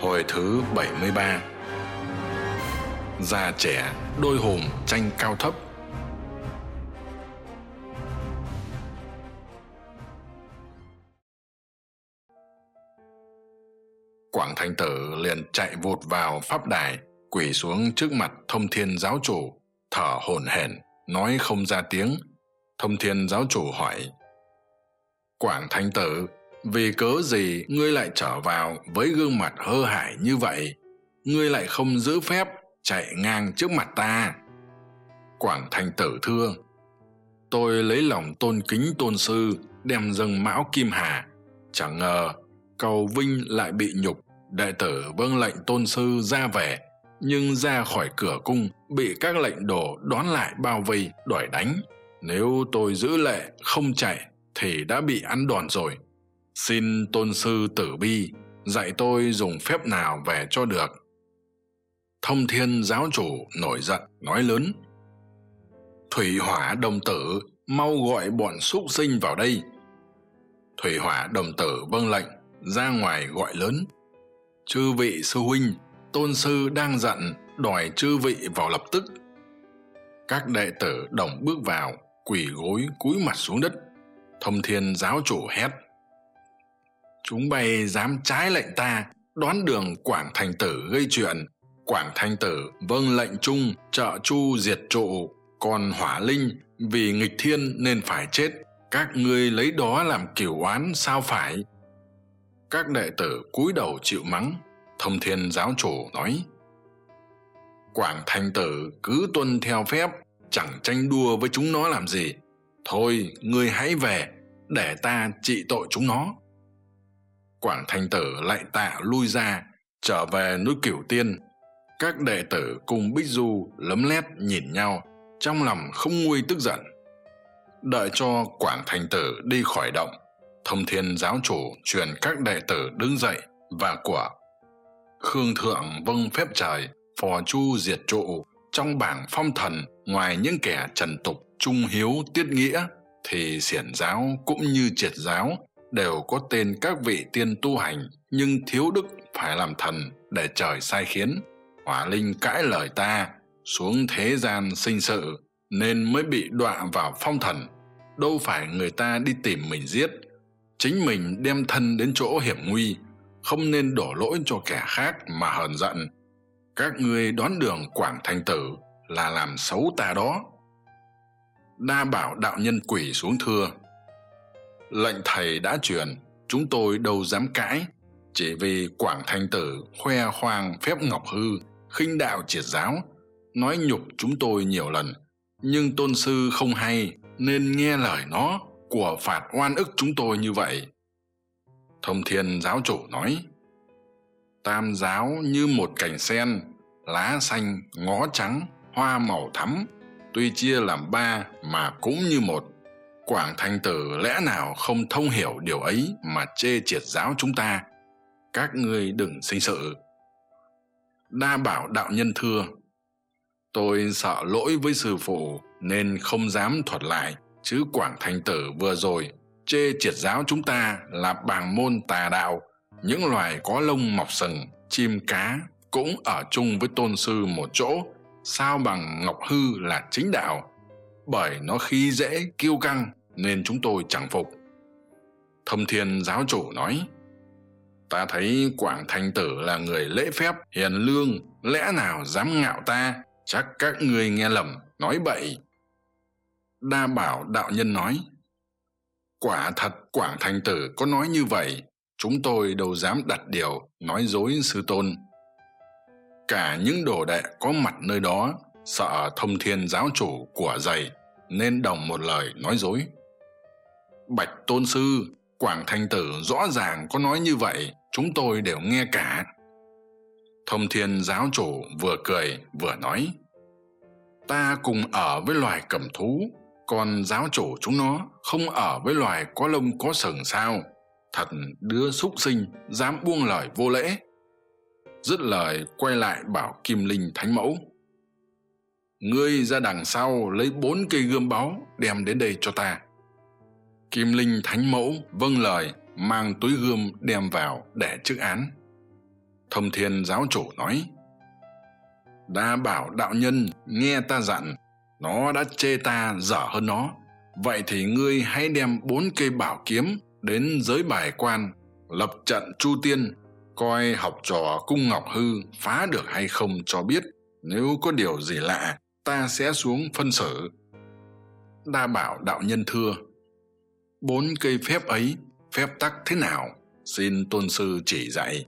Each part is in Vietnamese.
Hồi thứ 73 Già trẻ, đôi hồn tranh cao thấp Quảng Thành Tử liền chạy vụt vào pháp đài, quỳ xuống trước mặt thông thiên giáo chủ, thở hổn hển, nói không ra tiếng. Thông thiên giáo chủ hỏi, Quảng Thành Tử, vì cớ gì ngươi lại trở vào với gương mặt hơ hải như vậy? Ngươi lại không giữ phép chạy ngang trước mặt ta? Quảng thành tử thưa tôi lấy lòng tôn kính tôn sư, đem dâng mão kim hà. Chẳng ngờ, cầu vinh lại bị nhục, đệ tử vâng lệnh tôn sư ra về. Nhưng ra khỏi cửa cung, bị các lệnh đồ đón lại bao vây đòi đánh. Nếu tôi giữ lệ, không chạy, thì đã bị ăn đòn rồi xin tôn sư tử bi, dạy tôi dùng phép nào về cho được? Thông thiên giáo chủ nổi giận, nói lớn. Thủy hỏa đồng tử, mau gọi bọn súc sinh vào đây. Thủy hỏa đồng tử vâng lệnh, ra ngoài gọi lớn. Chư vị sư huynh, tôn sư đang giận, đòi chư vị vào lập tức. Các đệ tử đồng bước vào, quỳ gối cúi mặt xuống đất. Thông thiên giáo chủ hét chúng bay dám trái lệnh ta, đoán đường quảng thành tử gây chuyện. Quảng thanh tử vâng lệnh chung trợ chu diệt trụ, còn hỏa linh vì nghịch thiên nên phải chết. Các ngươi lấy đó làm kiểu oán sao phải? Các đệ tử cúi đầu chịu mắng. Thông thiên giáo chủ nói, quảng thanh tử cứ tuân theo phép, chẳng tranh đua với chúng nó làm gì. Thôi, ngươi hãy về, để ta trị tội chúng nó quảng thanh tử lại tạ lui ra, trở về núi cửu tiên. Các đệ tử cùng bích du lấm lét nhìn nhau, trong lòng không nguôi tức giận. Đợi cho quảng thành tử đi khỏi động, thông thiên giáo chủ truyền các đệ tử đứng dậy và của khương thượng vâng phép trời, phò chu diệt trụ, trong bảng phong thần ngoài những kẻ trần tục trung hiếu tiết nghĩa thì xiển giáo cũng như triệt giáo đều có tên các vị tiên tu hành nhưng thiếu đức phải làm thần để trời sai khiến. Hỏa linh cãi lời ta, xuống thế gian sinh sự, nên mới bị đọa vào phong thần. Đâu phải người ta đi tìm mình giết, chính mình đem thân đến chỗ hiểm nguy, không nên đổ lỗi cho kẻ khác mà hờn giận. Các ngươi đón đường quảng thành tử là làm xấu ta đó. Đa bảo đạo nhân quỷ xuống thưa lệnh thầy đã truyền, chúng tôi đâu dám cãi. Chỉ vì quảng thanh tử khoe khoang phép ngọc hư, khinh đạo triệt giáo, nói nhục chúng tôi nhiều lần. Nhưng tôn sư không hay, nên nghe lời nó của phạt oan ức chúng tôi như vậy. Thông thiên giáo chủ nói, tam giáo như một cành sen, lá xanh, ngó trắng, hoa màu thắm, tuy chia làm ba mà cũng như một quảng thanh tử lẽ nào không thông hiểu điều ấy mà chê triệt giáo chúng ta? Các ngươi đừng sinh sự. Đa bảo đạo nhân thưa, tôi sợ lỗi với sư phụ nên không dám thuật lại, chứ quảng thanh tử vừa rồi chê triệt giáo chúng ta là bàng môn tà đạo, những loài có lông mọc sừng, chim cá cũng ở chung với tôn sư một chỗ, sao bằng ngọc hư là chính đạo, bởi nó khi dễ kiêu căng nên chúng tôi chẳng phục. Thâm thiên giáo chủ nói, ta thấy quảng thanh tử là người lễ phép, hiền lương, lẽ nào dám ngạo ta? Chắc các ngươi nghe lầm, nói bậy. Đa bảo đạo nhân nói, quả thật quảng thanh tử có nói như vậy, chúng tôi đâu dám đặt điều nói dối sư tôn. Cả những đồ đệ có mặt nơi đó sợ thông thiên giáo chủ của dày nên đồng một lời nói dối bạch tôn sư, quảng thanh tử rõ ràng có nói như vậy, chúng tôi đều nghe cả. Thông thiên giáo chủ vừa cười, vừa nói, ta cùng ở với loài cầm thú, còn giáo chủ chúng nó không ở với loài có lông có sừng sao? Thật đứa súc sinh dám buông lời vô lễ. Dứt lời, quay lại bảo kim linh thánh mẫu, ngươi ra đằng sau lấy bốn cây gươm báu đem đến đây cho ta kim linh thánh mẫu vâng lời, mang túi gươm đem vào để trước án. Thông thiên giáo chủ nói, đa bảo đạo nhân, nghe ta dặn, nó đã chê ta dở hơn nó. Vậy thì ngươi hãy đem bốn cây bảo kiếm đến giới bài quan, lập trận chu tiên, coi học trò cung ngọc hư phá được hay không cho biết. Nếu có điều gì lạ, ta sẽ xuống phân xử. Đa bảo đạo nhân thưa bốn cây phép ấy, phép tắc thế nào? Xin tôn sư chỉ dạy.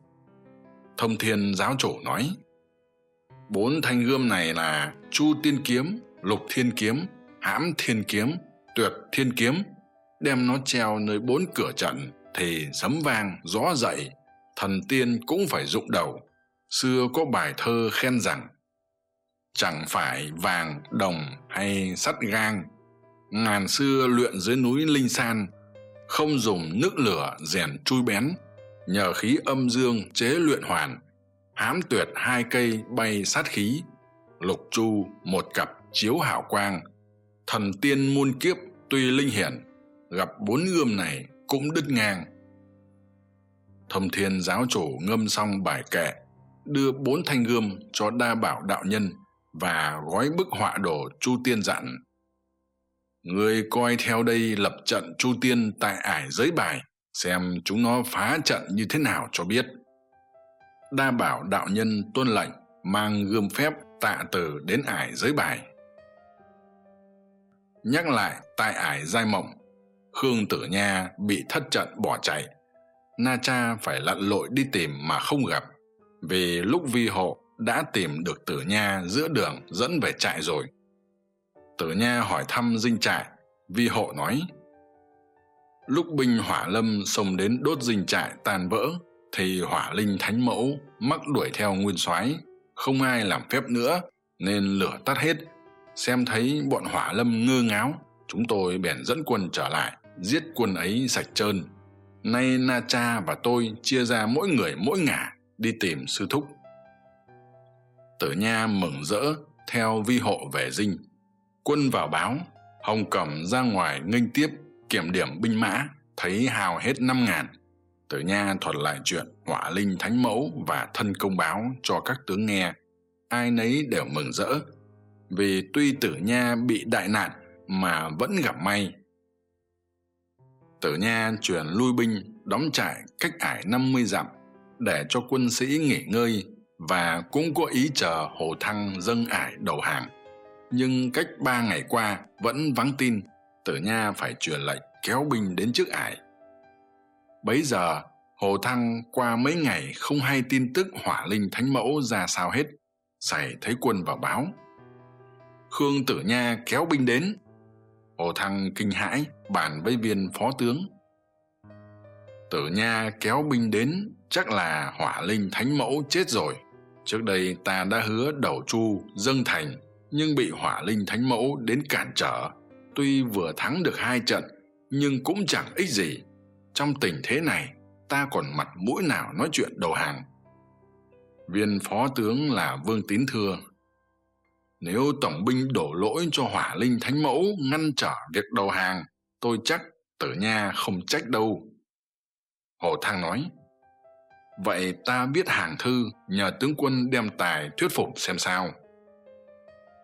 Thông thiên giáo chủ nói, bốn thanh gươm này là chu tiên kiếm, lục thiên kiếm, hãm thiên kiếm, tuyệt thiên kiếm. Đem nó treo nơi bốn cửa trận thì sấm vang, gió dậy. Thần tiên cũng phải rụng đầu. Xưa có bài thơ khen rằng, chẳng phải vàng, đồng hay sắt gang ngàn xưa luyện dưới núi linh san, không dùng nước lửa rèn chui bén, nhờ khí âm dương chế luyện hoàn hám tuyệt hai cây bay sát khí, lục chu một cặp chiếu hảo quang, thần tiên muôn kiếp tuy linh hiển, gặp bốn gươm này cũng đứt ngang. Thông thiên giáo chủ ngâm xong bài kệ, đưa bốn thanh gươm cho đa bảo đạo nhân và gói bức họa đồ chu tiên dặn người coi theo đây lập trận chu tiên tại ải giới bài, xem chúng nó phá trận như thế nào cho biết. Đa bảo đạo nhân tuân lệnh, mang gươm phép tạ từ đến ải giới bài. Nhắc lại tại ải giai mộng, khương tử nha bị thất trận bỏ chạy. Na cha phải lặn lội đi tìm mà không gặp. Vì lúc vi hộ đã tìm được tử nha giữa đường dẫn về trại rồi tử nha hỏi thăm dinh trại, vi hộ nói, lúc binh hỏa lâm xông đến đốt dinh trại tan vỡ, thì hỏa linh thánh mẫu mắc đuổi theo nguyên soái, không ai làm phép nữa, nên lửa tắt hết. Xem thấy bọn hỏa lâm ngơ ngáo, chúng tôi bèn dẫn quân trở lại, giết quân ấy sạch trơn. Nay na cha và tôi chia ra mỗi người mỗi ngả, đi tìm sư thúc. Tử nha mừng rỡ, theo vi hộ về dinh quân vào báo, hồng cẩm ra ngoài nghênh tiếp, kiểm điểm binh mã, thấy hào hết năm ngàn. Tử nha thuật lại chuyện hỏa linh thánh mẫu và thân công báo cho các tướng nghe. Ai nấy đều mừng rỡ, vì tuy tử nha bị đại nạn mà vẫn gặp may. Tử nha truyền lui binh, đóng trại cách ải năm mươi dặm để cho quân sĩ nghỉ ngơi và cũng có ý chờ hồ thăng dâng ải đầu hàng nhưng cách ba ngày qua vẫn vắng tin, tử nha phải truyền lệnh kéo binh đến trước ải. Bấy giờ, hồ thăng qua mấy ngày không hay tin tức hỏa linh thánh mẫu ra sao hết xảy thấy quân vào báo. Khương tử nha kéo binh đến. Hồ thăng kinh hãi, bàn với viên phó tướng. Tử nha kéo binh đến, chắc là hỏa linh thánh mẫu chết rồi. Trước đây ta đã hứa đầu chu, dâng thành nhưng bị hỏa linh thánh mẫu đến cản trở. Tuy vừa thắng được hai trận, nhưng cũng chẳng ích gì. Trong tình thế này, ta còn mặt mũi nào nói chuyện đầu hàng? Viên phó tướng là vương tín thưa. Nếu tổng binh đổ lỗi cho hỏa linh thánh mẫu ngăn trở việc đầu hàng, tôi chắc tử nha không trách đâu. Hồ thang nói, vậy ta viết hàng thư nhờ tướng quân đem tài thuyết phục xem sao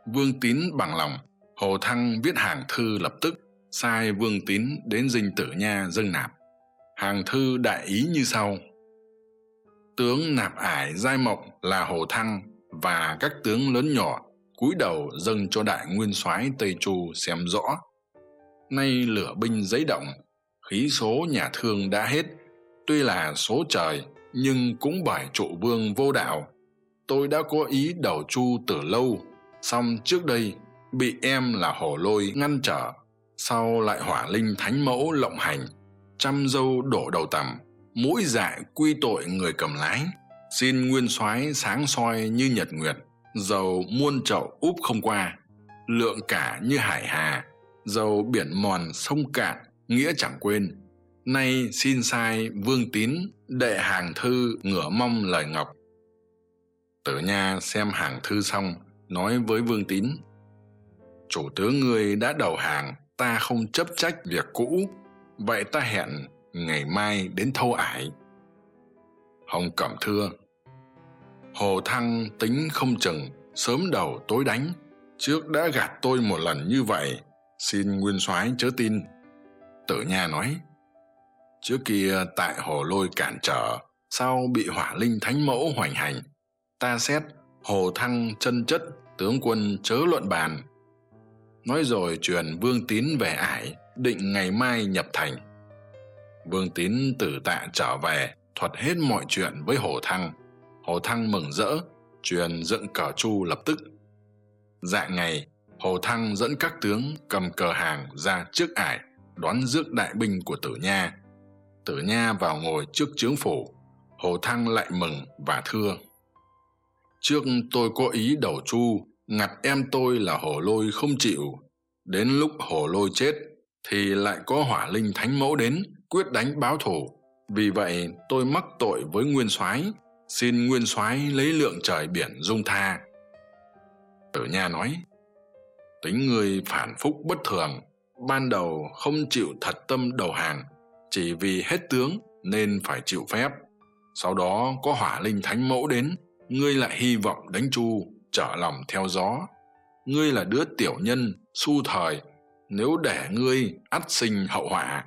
vương tín bằng lòng, hồ thăng viết hàng thư lập tức, sai vương tín đến dinh tử nha dâng nạp. Hàng thư đại ý như sau. Tướng nạp ải giai mộng là hồ thăng và các tướng lớn nhỏ cúi đầu dâng cho đại nguyên soái tây chu xem rõ. Nay lửa binh giấy động, khí số nhà thương đã hết. Tuy là số trời, nhưng cũng bởi trụ vương vô đạo. Tôi đã có ý đầu chu từ lâu song trước đây, bị em là hồ lôi ngăn trở, sau lại hỏa linh thánh mẫu lộng hành, trăm dâu đổ đầu tằm, mũi dại quy tội người cầm lái. Xin nguyên soái sáng soi như nhật nguyệt, dầu muôn chậu úp không qua, lượng cả như hải hà, dầu biển mòn sông cạn, nghĩa chẳng quên. Nay xin sai vương tín, đệ hàng thư ngửa mong lời ngọc. Tử nha xem hàng thư xong nói với vương tín. Chủ tướng ngươi đã đầu hàng, ta không chấp trách việc cũ. Vậy ta hẹn ngày mai đến thâu ải. Hồng cẩm thưa. Hồ thăng tính không chừng, sớm đầu tối đánh. Trước đã gạt tôi một lần như vậy, xin nguyên soái chớ tin. Tử nha nói. Trước kia tại hồ lôi cản trở, sau bị hỏa linh thánh mẫu hoành hành, ta xét hồ thăng chân chất, tướng quân chớ luận bàn. Nói rồi truyền vương tín về ải, định ngày mai nhập thành. Vương tín tử tạ trở về, thuật hết mọi chuyện với hồ thăng. Hồ thăng mừng rỡ, truyền dựng cờ chu lập tức. Dạng ngày, hồ thăng dẫn các tướng cầm cờ hàng ra trước ải, đón rước đại binh của tử nha. Tử nha vào ngồi trước trướng phủ. Hồ thăng lại mừng và thưa trước tôi có ý đầu chu ngặt em tôi là hồ lôi không chịu. Đến lúc hồ lôi chết, thì lại có hỏa linh thánh mẫu đến, quyết đánh báo thù. Vì vậy, tôi mắc tội với nguyên soái. Xin nguyên soái lấy lượng trời biển dung tha. Tử nha nói, tính người phản phúc bất thường. Ban đầu không chịu thật tâm đầu hàng, chỉ vì hết tướng nên phải chịu phép. Sau đó có hỏa linh thánh mẫu đến ngươi lại hy vọng đánh chu trở lòng theo gió. Ngươi là đứa tiểu nhân, su thời. Nếu để ngươi ắt sinh hậu họa.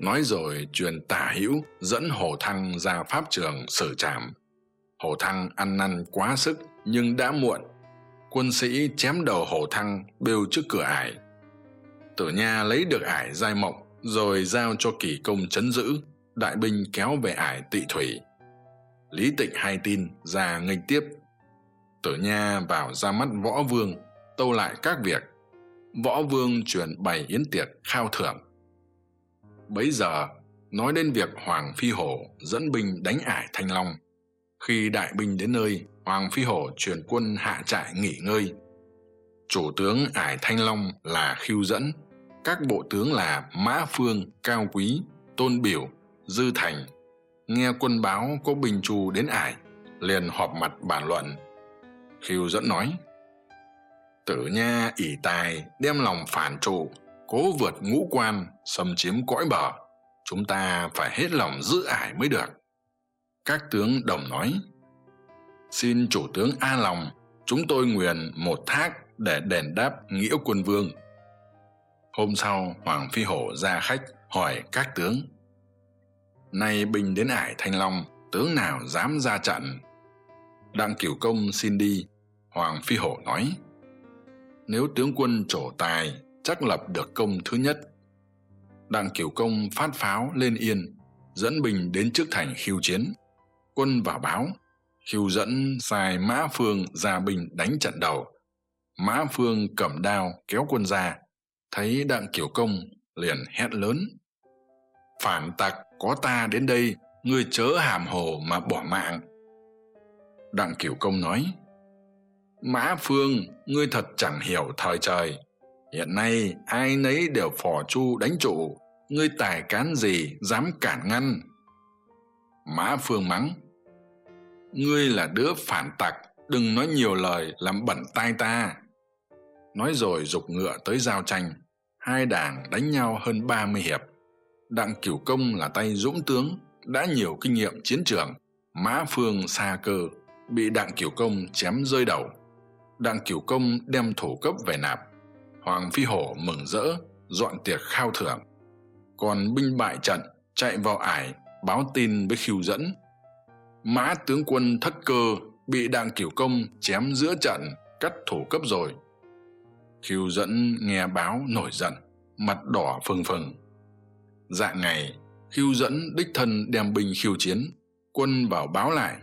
Nói rồi, truyền tả hữu, dẫn hồ thăng ra pháp trường xử trảm. Hồ thăng ăn năn quá sức, nhưng đã muộn. Quân sĩ chém đầu hồ thăng, bêu trước cửa ải. Tử nha lấy được ải giai mộng rồi giao cho kỳ công chấn giữ. Đại binh kéo về ải tị thủy lý tịnh hay tin, ra nghênh tiếp. Tử nha vào ra mắt võ vương, tâu lại các việc. Võ vương truyền bày yến tiệc khao thưởng. Bấy giờ, nói đến việc hoàng phi hổ dẫn binh đánh ải thanh long. Khi đại binh đến nơi, hoàng phi hổ truyền quân hạ trại nghỉ ngơi. Chủ tướng ải thanh long là khiêu dẫn, các bộ tướng là mã phương, cao quý, tôn biểu, dư thành nghe quân báo có binh trù đến ải, liền họp mặt bàn luận. Khiêu dẫn nói, tử nha, ỷ tài, đem lòng phản trụ, cố vượt ngũ quan, xâm chiếm cõi bờ. Chúng ta phải hết lòng giữ ải mới được. Các tướng đồng nói, xin chủ tướng a lòng, chúng tôi nguyền một thác để đền đáp nghĩa quân vương. Hôm sau, hoàng phi hổ ra khách hỏi các tướng nay binh đến ải thanh long, tướng nào dám ra trận? Đặng cửu công xin đi, hoàng phi hổ nói. Nếu tướng quân trổ tài, chắc lập được công thứ nhất. Đặng cửu công phát pháo lên yên, dẫn binh đến trước thành khiêu chiến. Quân vào báo, khiêu dẫn sai mã phương ra binh đánh trận đầu. Mã phương cầm đao kéo quân ra, thấy đặng kiểu công liền hét lớn. Phản tặc! Có ta đến đây, ngươi chớ hàm hồ mà bỏ mạng. Đặng kiểu công nói, mã phương, ngươi thật chẳng hiểu thời trời. Hiện nay, ai nấy đều phò chu đánh trụ. Ngươi tài cán gì dám cản ngăn? Mã phương mắng, ngươi là đứa phản tặc, đừng nói nhiều lời làm bẩn tai ta. Nói rồi g ụ c ngựa tới giao tranh. Hai đảng đánh nhau hơn ba mươi hiệp đặng cửu công là tay dũng tướng, đã nhiều kinh nghiệm chiến trường mã phương xa cơ, bị đặng cửu công chém rơi đầu. Đặng cửu công đem thủ cấp về nạp, hoàng phi hổ mừng rỡ, dọn tiệc khao thưởng. Còn binh bại trận, chạy vào ải, báo tin với khiêu dẫn. Mã tướng quân thất cơ, bị đặng cửu công chém giữa trận, cắt thủ cấp rồi. Khiêu dẫn nghe báo nổi giận, mặt đỏ phừng phừng dạng ngày khiêu dẫn đích thân đem binh khiêu chiến, quân vào báo lại.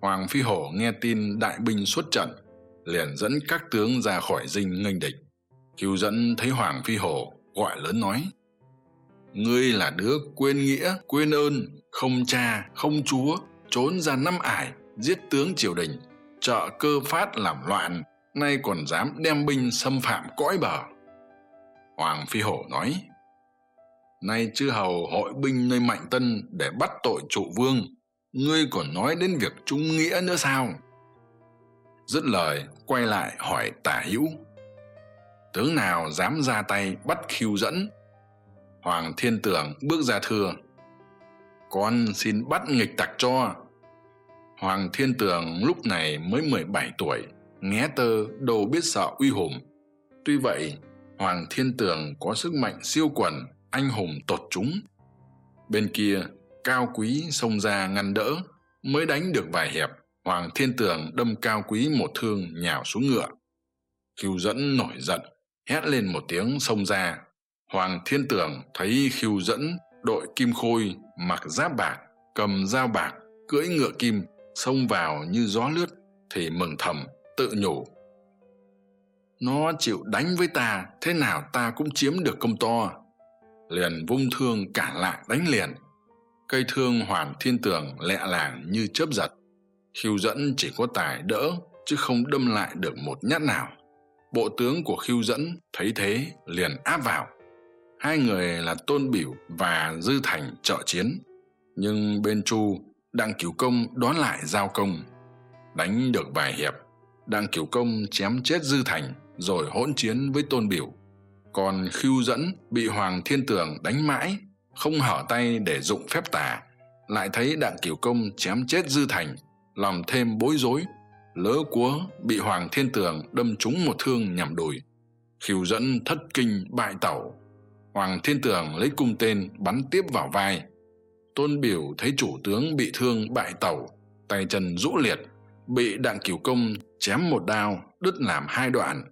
Hoàng phi hổ nghe tin đại binh xuất trận, liền dẫn các tướng ra khỏi dinh nghênh địch. Khiêu dẫn thấy hoàng phi hổ, gọi lớn nói, ngươi là đứa quên nghĩa, quên ơn, không cha, không chúa, trốn ra năm ải, giết tướng triều đình, trợ cơ phát làm loạn, nay còn dám đem binh xâm phạm cõi bờ. Hoàng phi hổ nói nay chư hầu hội binh nơi mạnh tân để bắt tội trụ vương, ngươi còn nói đến việc trung nghĩa nữa sao? Dứt lời, quay lại hỏi tả hữu. Tướng nào dám ra tay bắt khiêu dẫn? Hoàng thiên tưởng bước ra thưa. Con xin bắt nghịch tặc cho. Hoàng thiên tường lúc này mới mười bảy tuổi, nghé tơ, đâu biết sợ uy hùng. Tuy vậy, hoàng thiên tường có sức mạnh siêu quần anh hùng tột chúng. Bên kia, cao quý xông ra ngăn đỡ, mới đánh được vài hiệp hoàng thiên tường đâm cao quý một thương nhào xuống ngựa. Khiêu dẫn nổi giận, hét lên một tiếng xông ra. Hoàng thiên tường thấy khiêu dẫn, đội kim khôi, mặc giáp bạc, cầm dao bạc, cưỡi ngựa kim, xông vào như gió lướt, thì mừng thầm, tự nhủ. Nó chịu đánh với ta, thế nào ta cũng chiếm được công to liền vung thương cả lại đánh liền. Cây thương hoàn thiên tường lẹ làng như chớp giật. Khiêu dẫn chỉ có tài đỡ, chứ không đâm lại được một nhát nào. Bộ tướng của khiêu dẫn thấy thế liền áp vào. Hai người là tôn biểu và dư thành trợ chiến. Nhưng bên chu, đặng cửu công đón lại giao công. Đánh được vài hiệp, đặng cửu công chém chết dư thành, rồi hỗn chiến với tôn biểu còn khiêu dẫn, bị hoàng thiên tường đánh mãi, không hở tay để dụng phép tà, lại thấy đặng cửu công chém chết dư thành lòng thêm bối rối, lỡ cúa bị hoàng thiên tường đâm trúng một thương nhằm đùi. Khiêu dẫn thất kinh bại tẩu, hoàng thiên tường lấy cung tên bắn tiếp vào vai. Tôn biểu thấy chủ tướng bị thương bại tẩu, tay chân rũ liệt, bị đặng cửu công chém một đao, đứt làm hai đoạn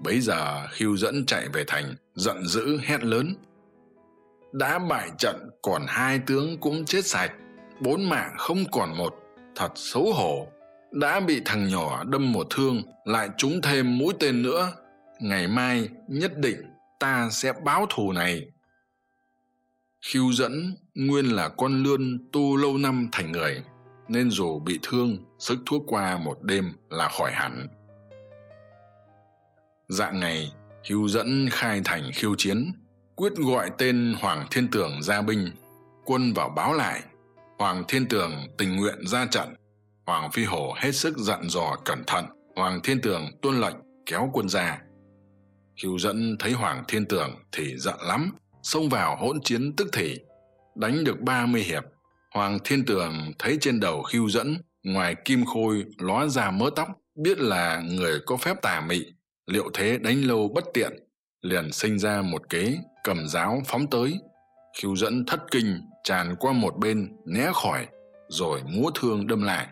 bấy giờ khiêu dẫn chạy về thành, giận dữ, hét lớn. Đã bại trận, còn hai tướng cũng chết sạch, bốn mạng không còn một. Thật xấu hổ. Đã bị thằng nhỏ đâm một thương, lại trúng thêm mũi tên nữa. Ngày mai nhất định ta sẽ báo thù này. Khiêu dẫn nguyên là con lươn tu lâu năm thành người, nên dù bị thương, sức thuốc qua một đêm là khỏi hẳn dạng ngày hữu dẫn khai thành khiêu chiến, quyết gọi tên hoàng thiên tường ra binh, quân vào báo lại. Hoàng thiên tường tình nguyện ra trận, hoàng phi hổ hết sức dặn dò cẩn thận, hoàng thiên tường tuân lệnh, kéo quân ra. Hữu dẫn thấy hoàng thiên tường thì giận lắm, xông vào hỗn chiến tức thì, đánh được ba mươi hiệp. Hoàng thiên tường thấy trên đầu khiêu dẫn, ngoài kim khôi ló ra mớ tóc, biết là người có phép tà mị liệu thế đánh lâu bất tiện, liền sinh ra một kế cầm giáo phóng tới. Khiêu dẫn thất kinh tràn qua một bên, né khỏi, rồi múa thương đâm lại.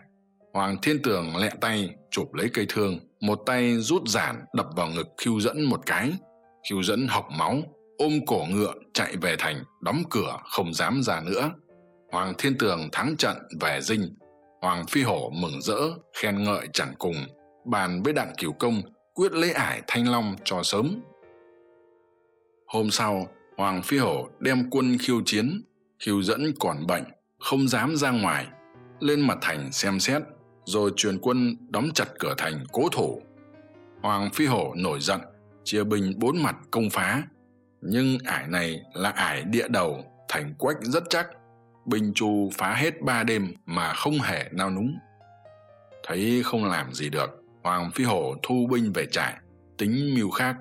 Hoàng thiên tường lẹ tay, chụp lấy cây thương, một tay rút giản đập vào ngực khiêu dẫn một cái. Khiêu dẫn học máu, ôm cổ ngựa chạy về thành, đóng cửa, không dám ra nữa. Hoàng thiên tường thắng trận về dinh. Hoàng phi hổ mừng rỡ, khen ngợi chẳng cùng. Bàn với đặng cửu công quyết lấy ải thanh long cho sớm. Hôm sau, hoàng phi hổ đem quân khiêu chiến, khiêu dẫn còn bệnh, không dám ra ngoài, lên mặt thành xem xét, rồi truyền quân đóng chặt cửa thành cố thủ. Hoàng phi hổ nổi giận, chia binh bốn mặt công phá. Nhưng ải này là ải địa đầu, thành quách rất chắc. Binh chu phá hết ba đêm mà không hề nao núng. Thấy không làm gì được hoàng phi hổ thu binh về trại, tính mưu khác.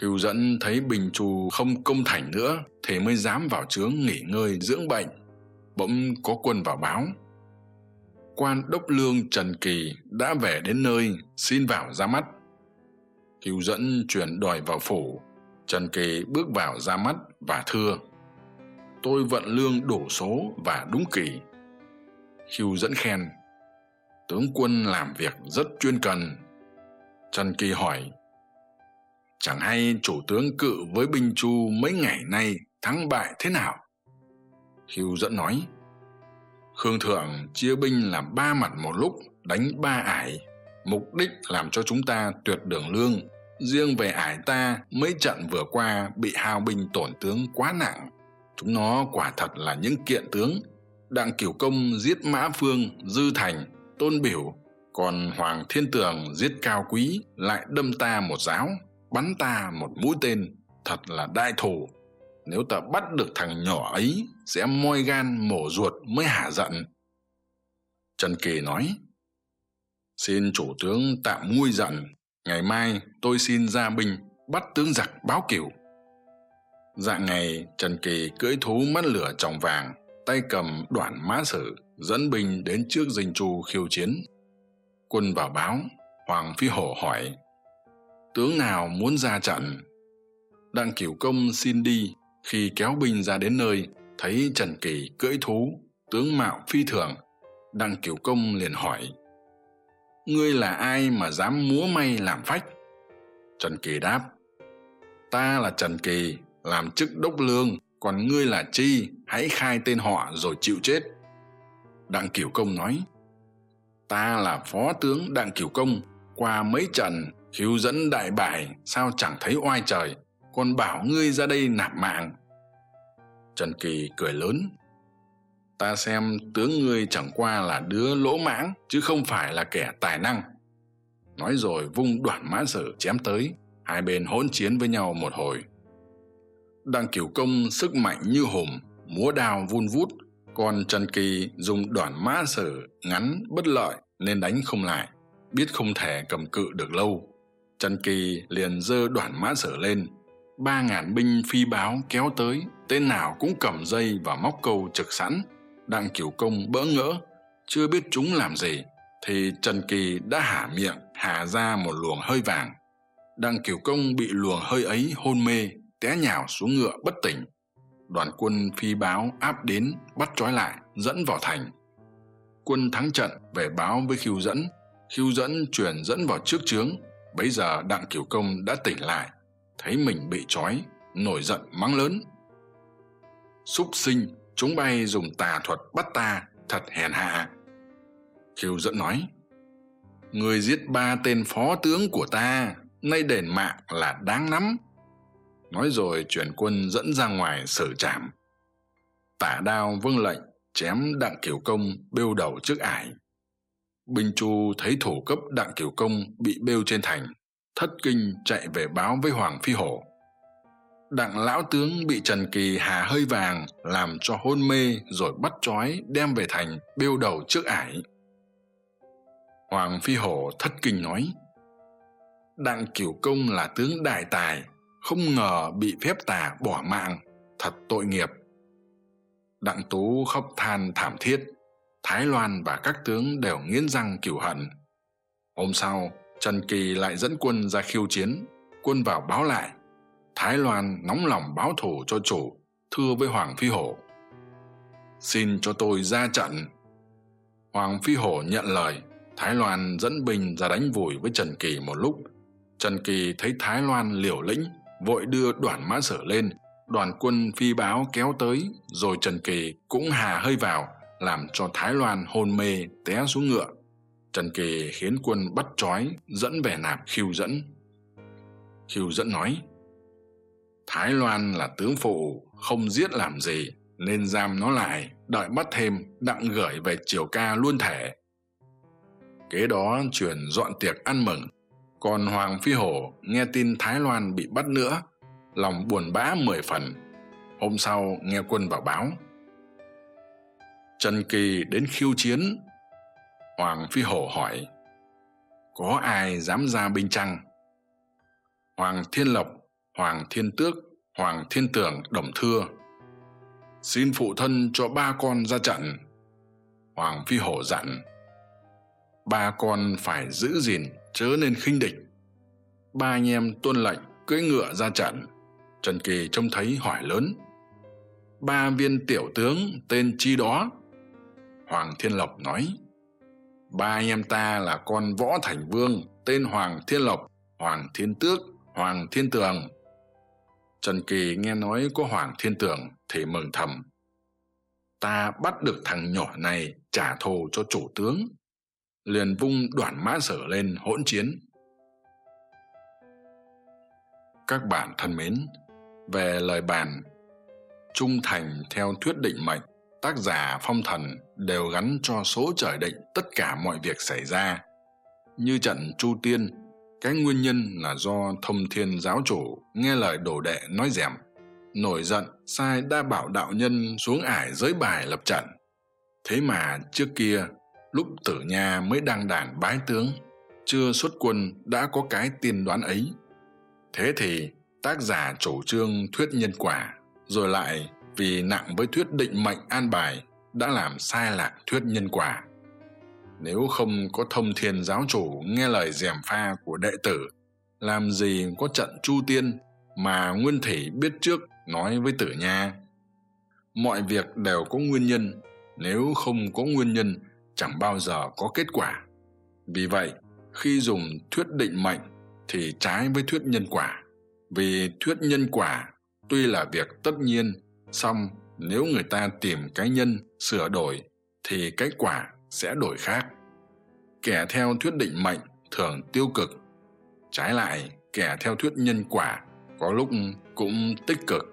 Cừu dẫn thấy bình Trù không công thành nữa thì mới dám vào trướng nghỉ ngơi dưỡng bệnh, bỗng có quân vào báo. Quan đốc lương trần kỳ đã về đến nơi, xin vào ra mắt. Cừu dẫn chuyển đòi vào phủ, trần kỳ bước vào ra mắt và thưa, tôi vận lương đủ số và đúng kỳ hưu dẫn khen tướng quân làm việc rất chuyên cần. Trần kỳ hỏi, chẳng hay chủ tướng cự với binh chu mấy ngày nay thắng bại thế nào? Hưu dẫn nói, khương thượng chia binh làm ba mặt một lúc, đánh ba ải. Mục đích làm cho chúng ta tuyệt đường lương. Riêng về ải ta, mấy trận vừa qua bị hao binh tổn tướng quá nặng. Chúng nó quả thật là những kiện tướng. Đặng cửu công giết mã phương, dư thành tôn biểu, còn hoàng thiên tường giết cao quý lại đâm ta một giáo, bắn ta một mũi tên, thật là đại thù. Nếu ta bắt được thằng nhỏ ấy, sẽ moi gan mổ ruột mới hả giận. Trần kỳ nói, xin chủ tướng tạm nguôi giận, ngày mai tôi xin ra binh bắt tướng giặc báo cửu dạng ngày, trần kỳ cưỡi thú mắt lửa tròng vàng tay cầm đoạn mã sử, dẫn binh đến trước dinh chu khiêu chiến. Quân vào báo, hoàng phi hổ hỏi, tướng nào muốn ra trận? Đặng cửu công xin đi, khi kéo binh ra đến nơi, thấy trần kỳ cưỡi thú, tướng mạo phi thường. Đặng cửu công liền hỏi, ngươi là ai mà dám múa may làm phách? Trần kỳ đáp, ta là trần kỳ, làm chức đốc lương còn ngươi là chi? Hãy khai tên họ rồi chịu chết. Đặng kiều công nói, ta là phó tướng đặng kiều công, qua mấy trận khiêu dẫn đại bại, sao chẳng thấy oai trời? Còn bảo ngươi ra đây nạp mạng. Trần kỳ cười lớn, ta xem tướng ngươi chẳng qua là đứa lỗ mãng, chứ không phải là kẻ tài năng. Nói rồi vung đoạn mã sử chém tới, hai bên hỗn chiến với nhau một hồi đặng kiểu công sức mạnh như hùm múa đao vun vút. Còn trần kỳ dùng đoạn mã sử ngắn bất lợi nên đánh không lại, biết không thể cầm cự được lâu. Trần kỳ liền giơ đoạn mã sử lên. Ba ngàn binh phi báo kéo tới, tên nào cũng cầm dây và móc câu trực sẵn đặng kiểu công bỡ ngỡ, chưa biết chúng làm gì, thì trần kỳ đã hả miệng hà ra một luồng hơi vàng. Đặng kiểu công bị luồng hơi ấy hôn mê té nhào xuống ngựa bất tỉnh. Đoàn quân phi báo áp đến bắt trói lại, dẫn vào thành. Quân thắng trận về báo với khiêu dẫn. Khiêu dẫn truyền dẫn vào trước trướng. Bấy giờ đặng kiều công đã tỉnh lại, thấy mình bị trói, nổi giận mắng lớn. Súc sinh, chúng bay dùng tà thuật bắt ta, thật hèn hạ. Khiêu dẫn nói, người giết ba tên phó tướng của ta, nay đền mạng là đáng lắm nói rồi chuyển quân dẫn ra ngoài xử trảm tả đao vâng lệnh, chém đặng kiều công bêu đầu trước ải. Binh chu thấy thủ cấp đặng kiều công bị bêu trên thành, thất kinh chạy về báo với hoàng phi hổ. Đặng lão tướng bị trần kỳ hà hơi vàng làm cho hôn mê rồi bắt trói đem về thành bêu đầu trước ải. Hoàng phi hổ thất kinh nói, đặng cửu công là tướng đại tài không ngờ bị phép tà bỏ mạng. Thật tội nghiệp. Đặng tú khóc than thảm thiết. Thái loan và các tướng đều nghiến răng cửu hận. Hôm sau, trần kỳ lại dẫn quân ra khiêu chiến. Quân vào báo lại. Thái loan nóng lòng báo thù cho chủ, thưa với hoàng phi hổ. Xin cho tôi ra trận. Hoàng phi hổ nhận lời. Thái loan dẫn binh ra đánh vùi với trần kỳ một lúc. Trần kỳ thấy thái loan liều lĩnh vội đưa đoàn mã sở lên, đoàn quân phi báo kéo tới, rồi trần kỳ cũng hà hơi vào, làm cho thái loan hôn mê té xuống ngựa. Trần kỳ khiến quân bắt trói, dẫn về nạp khiêu dẫn. Khiêu dẫn nói, thái loan là tướng phụ, không giết làm gì, nên giam nó lại, đợi bắt thêm đặng gửi về triều ca luôn thể. Kế đó truyền dọn tiệc ăn mừng còn hoàng phi hổ nghe tin thái loan bị bắt nữa, lòng buồn bã mười phần. Hôm sau nghe quân vào báo. Trần kỳ đến khiêu chiến. Hoàng phi hổ hỏi, có ai dám ra binh chăng? Hoàng thiên lộc, hoàng thiên tước, hoàng thiên tường đồng thưa, xin phụ thân cho ba con ra trận. Hoàng phi hổ dặn, ba con phải giữ gìn chớ nên khinh địch. Ba anh em tuân lệnh cưỡi ngựa ra trận trần kỳ trông thấy hỏi lớn. Ba viên tiểu tướng tên chi đó? Hoàng thiên lộc nói. Ba anh em ta là con võ thành vương, tên hoàng thiên lộc, hoàng thiên tước, hoàng thiên tường. Trần kỳ nghe nói có hoàng thiên tường thì mừng thầm. Ta bắt được thằng nhỏ này trả thù cho chủ tướng liền vung đoạn mã sở lên hỗn chiến. Các bạn thân mến, về lời bàn, trung thành theo thuyết định mệnh, tác giả phong thần đều gắn cho số trời định tất cả mọi việc xảy ra. Như trận chu tiên, cái nguyên nhân là do thông thiên giáo chủ nghe lời đồ đệ nói dèm, nổi giận sai đa bảo đạo nhân xuống ải giới bài lập trận. Thế mà trước kia lúc tử nha mới đăng đàn bái tướng, chưa xuất quân đã có cái tiên đoán ấy. Thế thì tác giả chủ trương thuyết nhân quả, rồi lại vì nặng với thuyết định mệnh an bài đã làm sai lạc thuyết nhân quả. Nếu không có thông thiên giáo chủ nghe lời gièm pha của đệ tử, làm gì có trận chu tiên mà nguyên thủy biết trước nói với tử nha mọi việc đều có nguyên nhân, nếu không có nguyên nhân chẳng bao giờ có kết quả. Vì vậy, khi dùng thuyết định mệnh thì trái với thuyết nhân quả. Vì thuyết nhân quả tuy là việc tất nhiên, song nếu người ta tìm cái nhân, sửa đổi thì cái quả sẽ đổi khác. Kẻ theo thuyết định mệnh thường tiêu cực. Trái lại, kẻ theo thuyết nhân quả có lúc cũng tích cực.